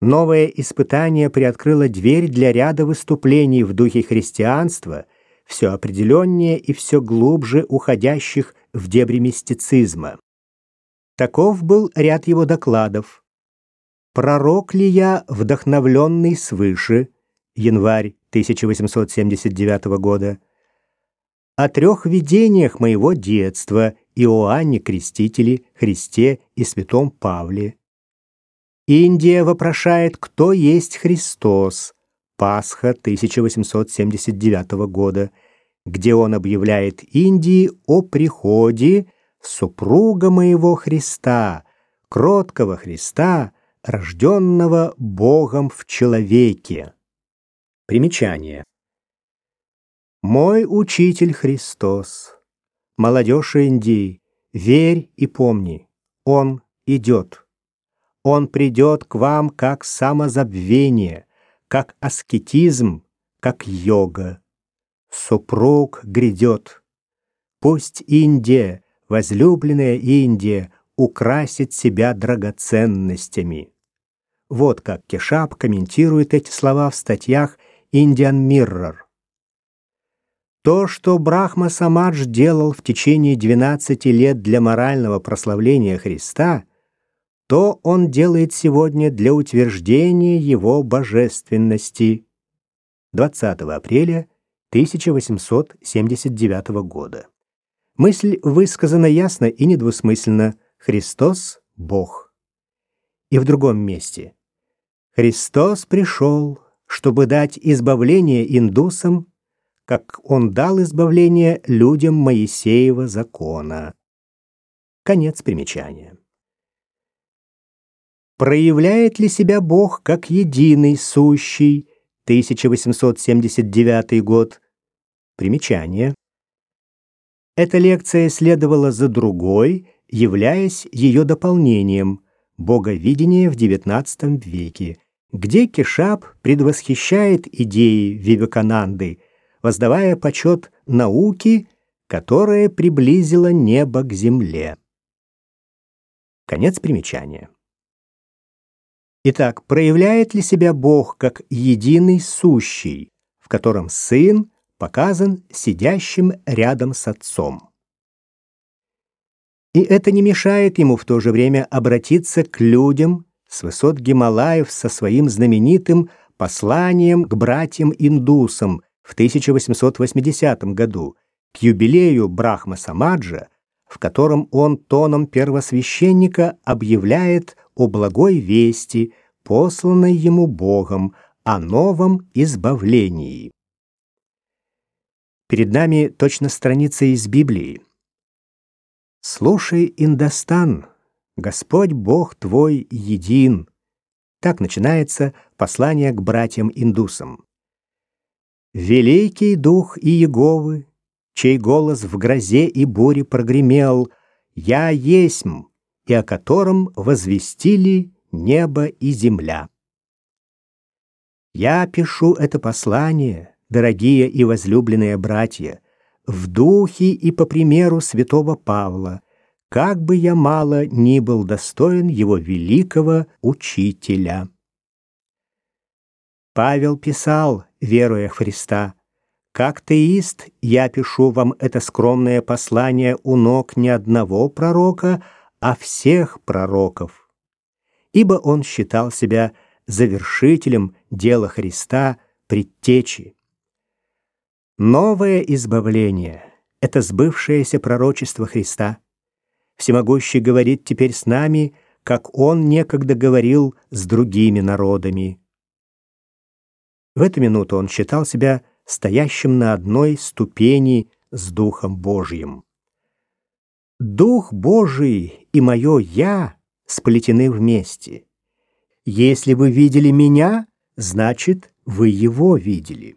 Новое испытание приоткрыло дверь для ряда выступлений в духе христианства, все определеннее и все глубже уходящих в дебри мистицизма. Таков был ряд его докладов. «Пророк ли я, вдохновленный свыше?» Январь 1879 года. «О трех видениях моего детства Иоанне Крестителе, Христе и Святом Павле». Индия вопрошает, кто есть Христос. Пасха 1879 года, где он объявляет Индии о приходе супруга моего Христа, кроткого Христа, рожденного Богом в человеке. Примечание. Мой учитель Христос, молодежь Индии, верь и помни, Он идет. Он придет к вам как самозабвение, как аскетизм, как йога. Супруг грядет. Пусть Индия, возлюбленная Индия, украсит себя драгоценностями. Вот как Кешап комментирует эти слова в статьях Indian Mirror. То, что Брахма Самадж делал в течение 12 лет для морального прославления Христа – то он делает сегодня для утверждения его божественности. 20 апреля 1879 года. Мысль высказана ясно и недвусмысленно. Христос — Бог. И в другом месте. Христос пришел, чтобы дать избавление индусам, как Он дал избавление людям Моисеева закона. Конец примечания. Проявляет ли себя Бог как единый сущий? 1879 год. Примечание. Эта лекция следовала за другой, являясь ее дополнением «Боговидение в XIX веке», где Кешап предвосхищает идеи Вивекананды, воздавая почет науке, которая приблизила небо к земле. Конец примечания. Итак, проявляет ли себя Бог как единый сущий, в котором Сын показан сидящим рядом с Отцом? И это не мешает ему в то же время обратиться к людям с высот Гималаев со своим знаменитым посланием к братьям-индусам в 1880 году, к юбилею Брахма Самаджа, в котором он тоном первосвященника объявляет о благой вести, посланной ему Богом, о новом избавлении. Перед нами точно страница из Библии. «Слушай, Индостан, Господь Бог твой един». Так начинается послание к братьям-индусам. «Великий дух Иеговы, чей голос в грозе и буре прогремел, «Я есмь», и о котором возвестили небо и земля. Я пишу это послание, дорогие и возлюбленные братья, в духе и по примеру святого Павла, как бы я мало ни был достоин его великого учителя. Павел писал, веруя Христа, «Как теист я пишу вам это скромное послание у ног не одного пророка, а всех пророков. Ибо он считал себя завершителем дела Христа, предтечи. Новое избавление — это сбывшееся пророчество Христа. Всемогущий говорит теперь с нами, как он некогда говорил с другими народами. В эту минуту он считал себя стоящим на одной ступени с Духом Божьим. Дух Божий и мое «я» сплетены вместе. Если вы видели меня, значит, вы его видели.